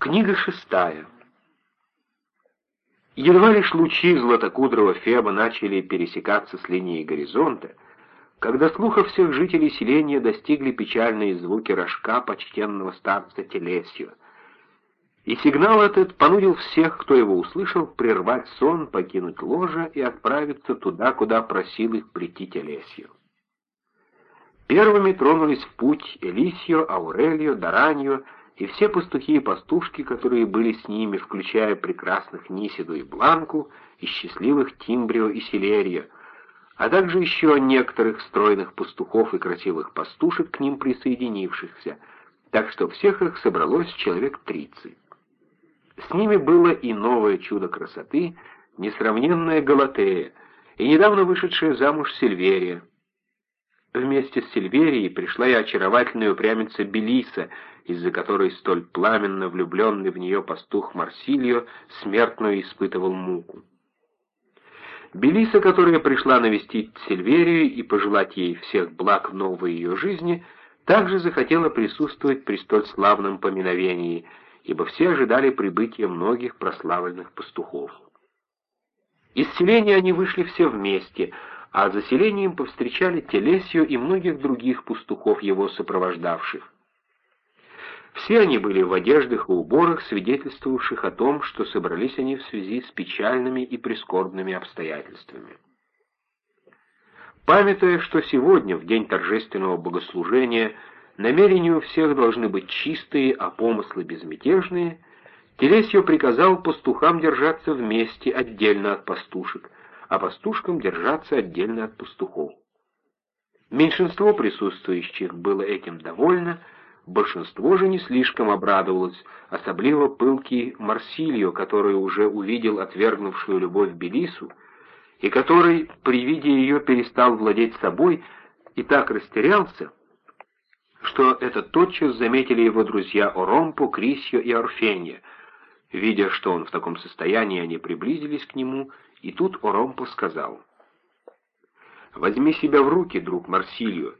Книга шестая. Едва лишь лучи златокудрого Феба начали пересекаться с линией горизонта, когда слуха всех жителей селения достигли печальные звуки рожка почтенного старца Телесио. И сигнал этот понудил всех, кто его услышал, прервать сон, покинуть ложе и отправиться туда, куда просил их прийти Телесио. Первыми тронулись в путь Элисио, Аурелио, Дараньо и все пастухи и пастушки, которые были с ними, включая прекрасных Нисиду и Бланку, и счастливых Тимбрио и Селерия, а также еще некоторых стройных пастухов и красивых пастушек к ним присоединившихся, так что всех их собралось человек тридцать. С ними было и новое чудо красоты, несравненная Галатея, и недавно вышедшая замуж Сильверия, Вместе с Сильверией пришла и очаровательная упрямица Белиса, из-за которой столь пламенно влюбленный в нее пастух Марсилио смертную испытывал муку. Белиса, которая пришла навестить Сильверию и пожелать ей всех благ в новой ее жизни, также захотела присутствовать при столь славном поминовении, ибо все ожидали прибытия многих прославленных пастухов. Из селения они вышли все вместе — а за селением повстречали Телесию и многих других пастухов, его сопровождавших. Все они были в одеждах и уборах, свидетельствовавших о том, что собрались они в связи с печальными и прискорбными обстоятельствами. Памятуя, что сегодня, в день торжественного богослужения, намерения у всех должны быть чистые, а помыслы безмятежные, Телесио приказал пастухам держаться вместе, отдельно от пастушек, а пастушкам держаться отдельно от пастухов. Меньшинство присутствующих было этим довольно, большинство же не слишком обрадовалось, особливо пылкий Марсилио, который уже увидел отвергнувшую любовь Белису, и который при виде ее перестал владеть собой и так растерялся, что это тотчас заметили его друзья Оромпо, Крисио и Орфенья. Видя, что он в таком состоянии, они приблизились к нему и тут Оромпо сказал, «Возьми себя в руки, друг Марсилио,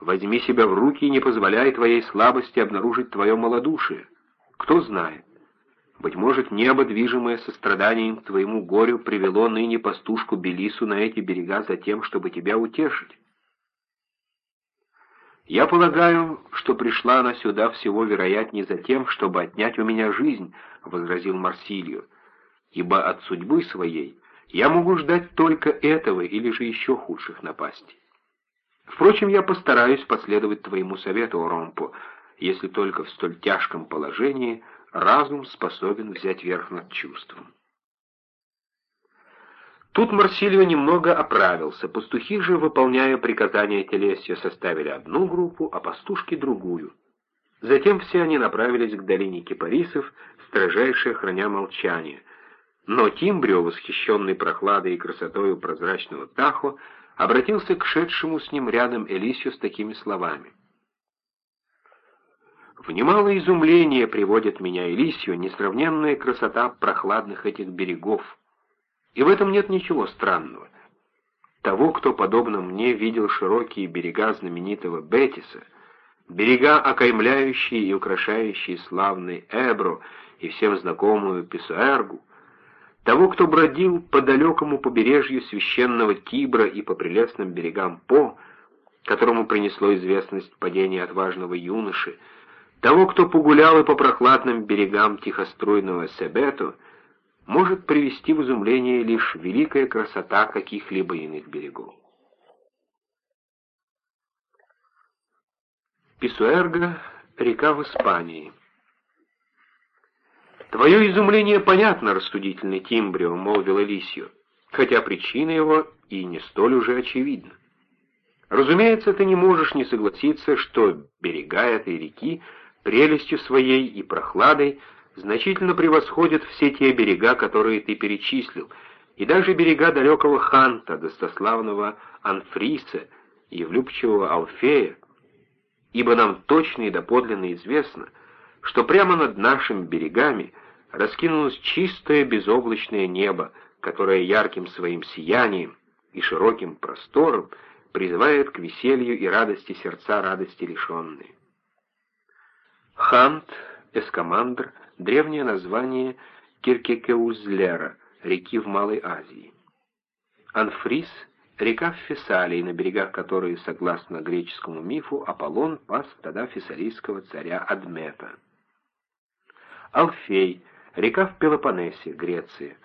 возьми себя в руки и не позволяй твоей слабости обнаружить твое малодушие. Кто знает, быть может, небо, движимое состраданием к твоему горю, привело ныне пастушку Белису на эти берега за тем, чтобы тебя утешить. Я полагаю, что пришла она сюда всего вероятнее за тем, чтобы отнять у меня жизнь, — возразил Марсилио ибо от судьбы своей я могу ждать только этого или же еще худших напастей. Впрочем, я постараюсь последовать твоему совету, Ромпо, если только в столь тяжком положении разум способен взять верх над чувством. Тут Марсилио немного оправился, пастухи же, выполняя приказания Телесия, составили одну группу, а пастушки — другую. Затем все они направились к долине кипарисов, строжайше храня молчание — но Тимбрио, восхищенный прохладой и красотою прозрачного Тахо, обратился к шедшему с ним рядом Элисию с такими словами. «В немалое изумление приводит меня Элисию несравненная красота прохладных этих берегов. И в этом нет ничего странного. Того, кто, подобно мне, видел широкие берега знаменитого Бетиса, берега, окаймляющие и украшающие славный Эбро и всем знакомую Писуэргу, того, кто бродил по далекому побережью священного Тибра и по прелестным берегам По, которому принесло известность падения отважного юноши, того, кто погулял и по прохладным берегам тихоструйного Себету, может привести в изумление лишь великая красота каких-либо иных берегов. Писуэрго — река в Испании. «Твое изумление понятно, рассудительный Тимбрио», — молвил Элисио, хотя причина его и не столь уже очевидна. Разумеется, ты не можешь не согласиться, что берега этой реки прелестью своей и прохладой значительно превосходят все те берега, которые ты перечислил, и даже берега далекого Ханта, достославного Анфриса и влюбчивого Алфея, ибо нам точно и доподлинно известно, что прямо над нашими берегами раскинулось чистое безоблачное небо, которое ярким своим сиянием и широким простором призывает к веселью и радости сердца радости лишенные. Хант Эскамандр — древнее название Киркекеузлера, реки в Малой Азии. Анфрис — река в Фессалии, на берегах которой, согласно греческому мифу, Аполлон пас тогда фессалийского царя Адмета. Алфей — река в Пелопоннесе, Греция.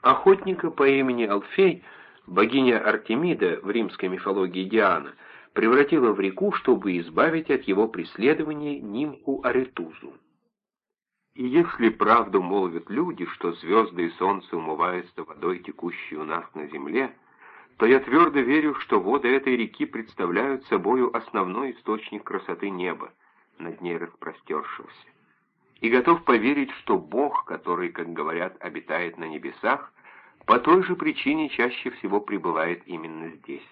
Охотника по имени Алфей, богиня Артемида в римской мифологии Диана, превратила в реку, чтобы избавить от его преследования нимфу Аретузу. И если правду молвят люди, что звезды и солнце умываются водой, текущей у нас на земле, то я твердо верю, что воды этой реки представляют собою основной источник красоты неба, над ней распростершегося. И готов поверить, что Бог, который, как говорят, обитает на небесах, по той же причине чаще всего пребывает именно здесь.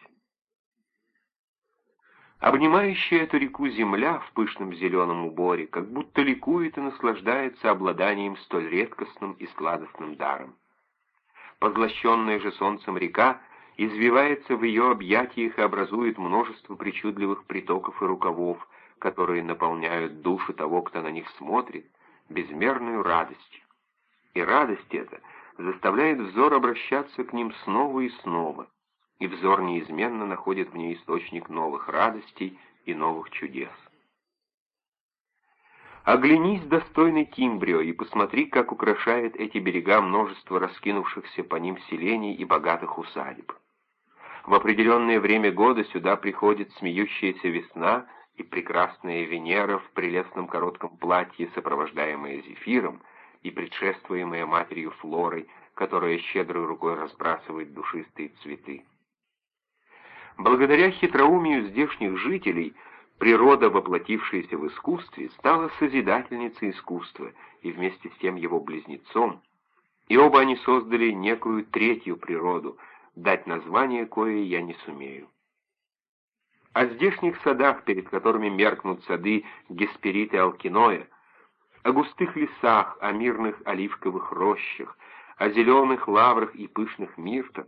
Обнимающая эту реку земля в пышном зеленом уборе, как будто ликует и наслаждается обладанием столь редкостным и сладостным даром. Поглощенная же солнцем река извивается в ее объятиях и образует множество причудливых притоков и рукавов, которые наполняют душу того, кто на них смотрит, безмерную радостью. И радость эта заставляет взор обращаться к ним снова и снова, и взор неизменно находит в ней источник новых радостей и новых чудес. Оглянись, достойный Кимбрио, и посмотри, как украшает эти берега множество раскинувшихся по ним селений и богатых усадеб. В определенное время года сюда приходит смеющаяся весна и прекрасная Венера в прелестном коротком платье, сопровождаемая зефиром и предшествуемая матерью Флорой, которая щедрой рукой разбрасывает душистые цветы. Благодаря хитроумию здешних жителей природа, воплотившаяся в искусстве, стала созидательницей искусства и вместе с тем его близнецом, и оба они создали некую третью природу, дать название кое я не сумею. О здешних садах, перед которыми меркнут сады Гесперита и Алкиноя, о густых лесах, о мирных оливковых рощах, о зеленых лаврах и пышных миртах,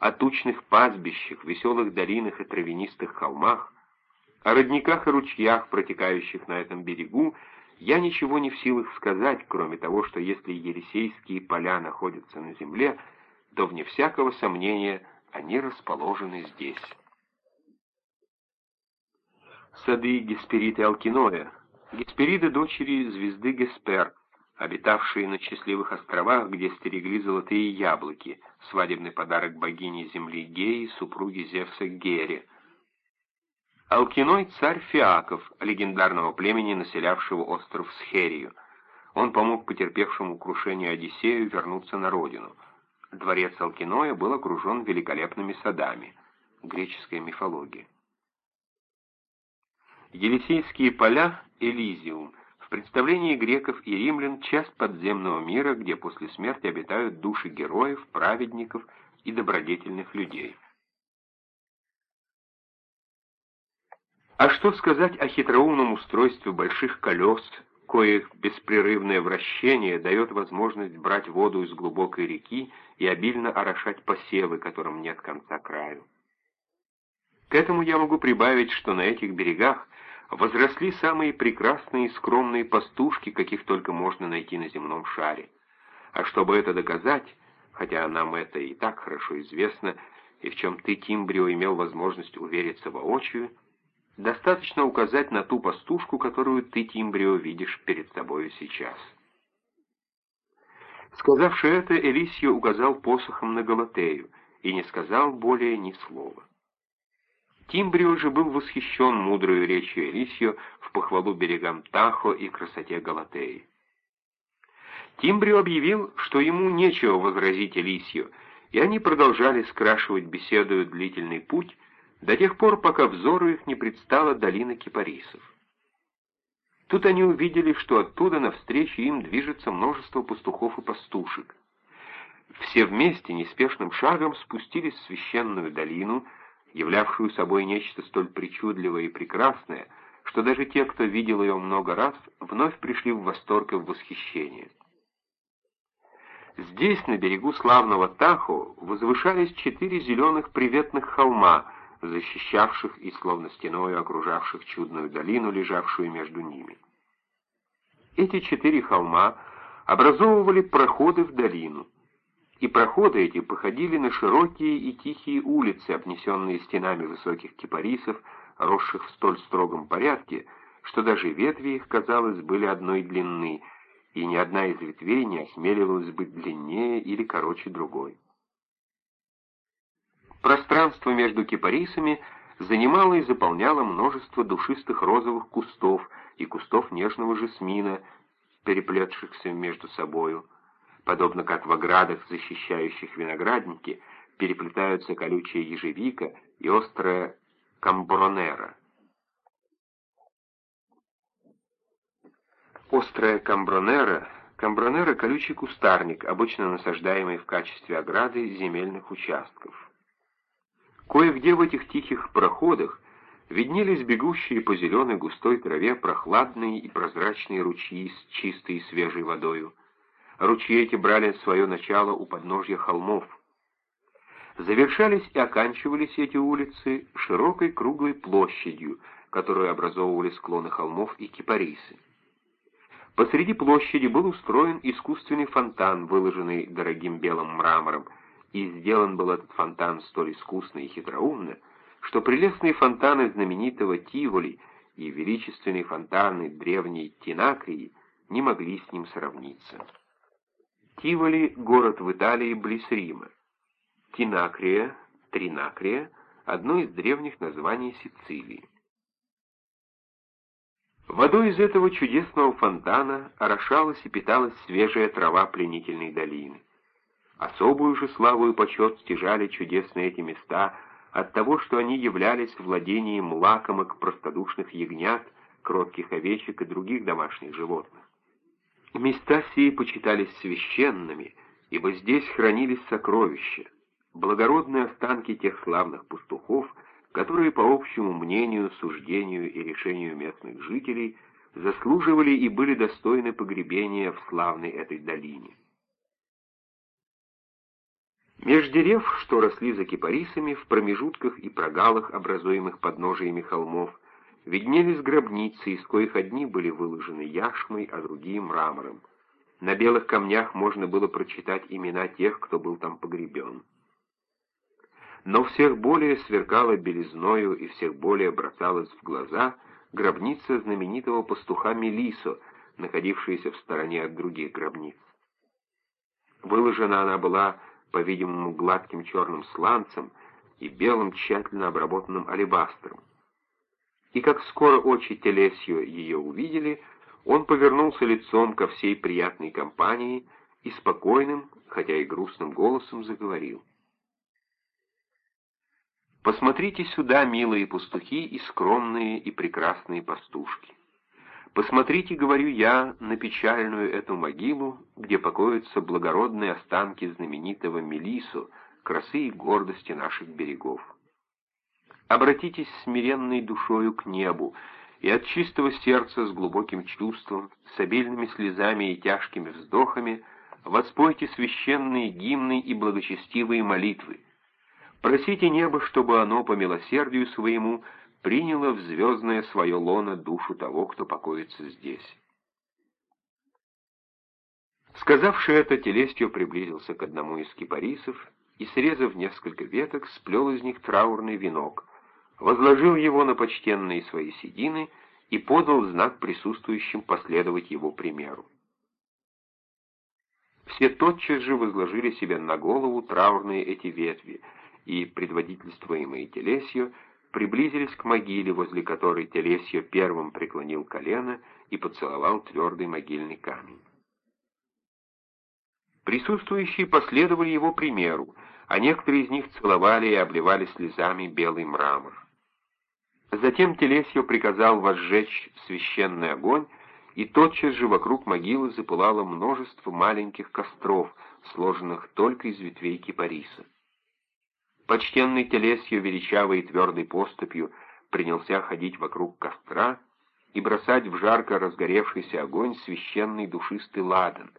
о тучных пастбищах, веселых долинах и травянистых холмах, о родниках и ручьях, протекающих на этом берегу, я ничего не в силах сказать, кроме того, что если Елисейские поля находятся на земле, то, вне всякого сомнения, они расположены здесь. Сады Геспериды Алкиноя, Геспериды дочери звезды Геспер, обитавшие на счастливых островах, где стерегли золотые яблоки, свадебный подарок богини земли Геи, супруги Зевса Гере. Алкиной царь Фиаков, легендарного племени, населявшего остров Схерию. Он помог потерпевшему крушение Одиссею вернуться на родину. Дворец Алкиноя был окружен великолепными садами. Греческая мифология. Елисейские поля — Элизиум — представлении греков и римлян часть подземного мира, где после смерти обитают души героев, праведников и добродетельных людей. А что сказать о хитроумном устройстве больших колес, коих беспрерывное вращение дает возможность брать воду из глубокой реки и обильно орошать посевы, которым нет конца краю? К этому я могу прибавить, что на этих берегах возросли самые прекрасные и скромные пастушки, каких только можно найти на земном шаре. А чтобы это доказать, хотя нам это и так хорошо известно, и в чем ты, Тимбрио, имел возможность увериться воочию, достаточно указать на ту пастушку, которую ты, Тимбрио, видишь перед собою сейчас. Сказавши это, Элисио указал посохом на Галатею и не сказал более ни слова. Тимбрио же был восхищен мудрой речью Элисио в похвалу берегам Тахо и красоте Галатеи. Тимбрио объявил, что ему нечего возразить Элисио, и они продолжали скрашивать беседою длительный путь до тех пор, пока взору их не предстала долина кипарисов. Тут они увидели, что оттуда навстречу им движется множество пастухов и пастушек. Все вместе неспешным шагом спустились в священную долину, являвшую собой нечто столь причудливое и прекрасное, что даже те, кто видел ее много раз, вновь пришли в восторг и в восхищение. Здесь, на берегу славного Тахо, возвышались четыре зеленых приветных холма, защищавших и словно стеною окружавших чудную долину, лежавшую между ними. Эти четыре холма образовывали проходы в долину, и проходы эти походили на широкие и тихие улицы, обнесенные стенами высоких кипарисов, росших в столь строгом порядке, что даже ветви их, казалось, были одной длины, и ни одна из ветвей не осмеливалась быть длиннее или короче другой. Пространство между кипарисами занимало и заполняло множество душистых розовых кустов и кустов нежного жасмина, переплетшихся между собою, подобно как в оградах, защищающих виноградники, переплетаются колючая ежевика и острая камбронера. Острая камбронера — камбронера — колючий кустарник, обычно насаждаемый в качестве ограды земельных участков. Кое-где в этих тихих проходах виднелись бегущие по зеленой густой траве прохладные и прозрачные ручьи с чистой и свежей водою. Ручьи эти брали свое начало у подножья холмов. Завершались и оканчивались эти улицы широкой круглой площадью, которую образовывали склоны холмов и кипарисы. Посреди площади был устроен искусственный фонтан, выложенный дорогим белым мрамором, и сделан был этот фонтан столь искусно и хитроумно, что прелестные фонтаны знаменитого Тиволи и величественные фонтаны древней Тинакрии не могли с ним сравниться. Тиволи — город в Италии близ Рима. Тинакрия, Тринакрия — одно из древних названий Сицилии. Водой из этого чудесного фонтана орошалась и питалась свежая трава пленительной долины. Особую же славу и почет стяжали чудесные эти места от того, что они являлись владением лакомок простодушных ягнят, кротких овечек и других домашних животных. Места сии почитались священными, ибо здесь хранились сокровища, благородные останки тех славных пастухов, которые, по общему мнению, суждению и решению местных жителей, заслуживали и были достойны погребения в славной этой долине. Меж дерев, что росли за кипарисами, в промежутках и прогалах, образуемых подножиями холмов, виднелись гробницы, из коих одни были выложены яшмой, а другие — мрамором. На белых камнях можно было прочитать имена тех, кто был там погребен. Но всех более сверкала белизною и всех более бросалась в глаза гробница знаменитого пастуха Мелисо, находившаяся в стороне от других гробниц. Выложена она была по-видимому, гладким черным сланцем и белым тщательно обработанным алебастром. И как скоро очи Телесио ее увидели, он повернулся лицом ко всей приятной компании и спокойным, хотя и грустным голосом заговорил. «Посмотрите сюда, милые пастухи и скромные и прекрасные пастушки. Посмотрите, говорю я, на печальную эту могилу, где покоятся благородные останки знаменитого Мелису, красы и гордости наших берегов. Обратитесь смиренной душою к небу, и от чистого сердца с глубоким чувством, с обильными слезами и тяжкими вздохами воспойте священные гимны и благочестивые молитвы. Просите небо, чтобы оно по милосердию своему приняло в звездное свое лоно душу того, кто покоится здесь. Сказавши это, Телестио приблизился к одному из кипарисов и, срезав несколько веток, сплел из них траурный венок, возложил его на почтенные свои седины и подал знак присутствующим последовать его примеру. Все тотчас же возложили себе на голову траурные эти ветви, и, предводительствуемые Телесью, приблизились к могиле, возле которой Телесьо первым преклонил колено и поцеловал твердый могильный камень. Присутствующие последовали его примеру, а некоторые из них целовали и обливали слезами белый мрамор. Затем Телесьо приказал возжечь священный огонь, и тотчас же вокруг могилы запылало множество маленьких костров, сложенных только из ветвей кипариса. Почтенный Телесью величавой и твердой поступью принялся ходить вокруг костра и бросать в жарко разгоревшийся огонь священный душистый ладан,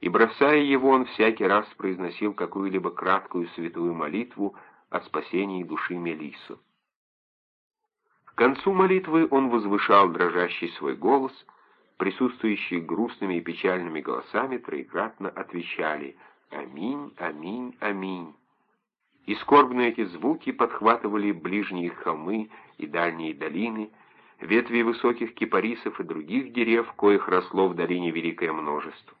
и, бросая его, он всякий раз произносил какую-либо краткую святую молитву о спасении души Мелису. К концу молитвы он возвышал дрожащий свой голос присутствующие грустными и печальными голосами, троекратно отвечали «Аминь, аминь, аминь». И скорбные эти звуки подхватывали ближние холмы и дальние долины, ветви высоких кипарисов и других дерев, коих росло в долине великое множество.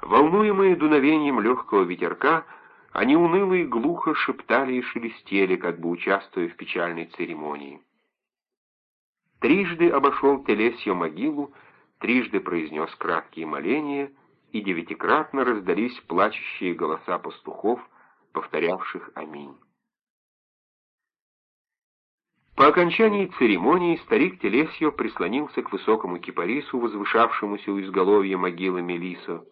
Волнуемые дуновением легкого ветерка, они уныло и глухо шептали и шелестели, как бы участвуя в печальной церемонии. Трижды обошел Телесью могилу, трижды произнес краткие моления, и девятикратно раздались плачущие голоса пастухов, повторявших «Аминь». По окончании церемонии старик Телесьо прислонился к высокому кипарису, возвышавшемуся у изголовья могилы Мелисо,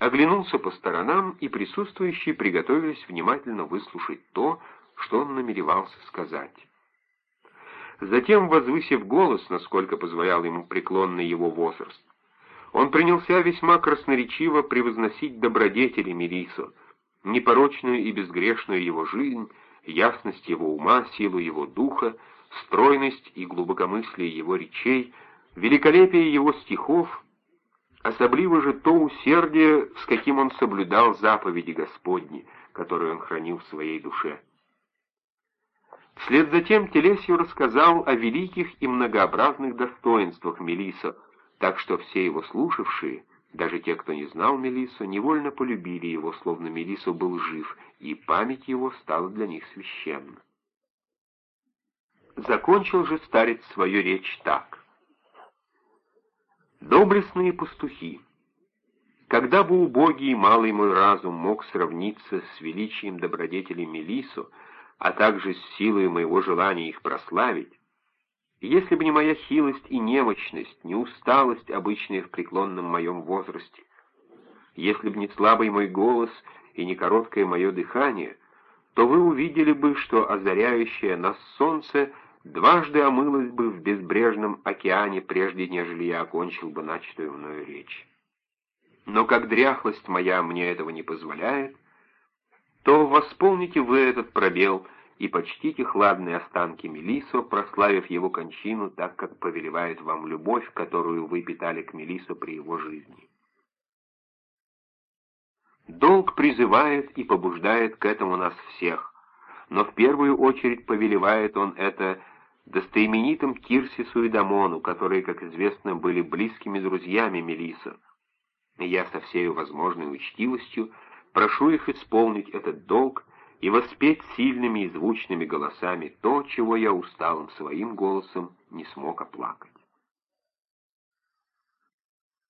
оглянулся по сторонам, и присутствующие приготовились внимательно выслушать то, что он намеревался сказать. Затем, возвысив голос, насколько позволял ему преклонный его возраст, он принялся весьма красноречиво превозносить добродетели Мелисо, непорочную и безгрешную его жизнь, ясность его ума, силу его духа, стройность и глубокомыслие его речей, великолепие его стихов, особливо же то усердие, с каким он соблюдал заповеди Господни, которые он хранил в своей душе. Вслед за тем Телесию рассказал о великих и многообразных достоинствах Мелисо, так что все его слушавшие, даже те, кто не знал Мелису, невольно полюбили его, словно Мелисо был жив, и память его стала для них священна. Закончил же старец свою речь так. «Доблестные пастухи, когда бы убогий малый мой разум мог сравниться с величием добродетели Мелисо, а также с силой моего желания их прославить, если бы не моя хилость и немощность, не усталость, обычная в преклонном моем возрасте, если бы не слабый мой голос и не короткое мое дыхание, то вы увидели бы, что озаряющее нас солнце дважды омылось бы в безбрежном океане, прежде нежели я окончил бы начатую мною речь. Но как дряхлость моя мне этого не позволяет, то восполните вы этот пробел и почтите хладные останки Мелисо, прославив его кончину так, как повелевает вам любовь, которую вы питали к Мелисо при его жизни. Долг призывает и побуждает к этому нас всех, но в первую очередь повелевает он это достоименитым Кирсису и Дамону, которые, как известно, были близкими друзьями Мелисо. Я со всей возможной учтивостью Прошу их исполнить этот долг и воспеть сильными и звучными голосами то, чего я усталым своим голосом не смог оплакать.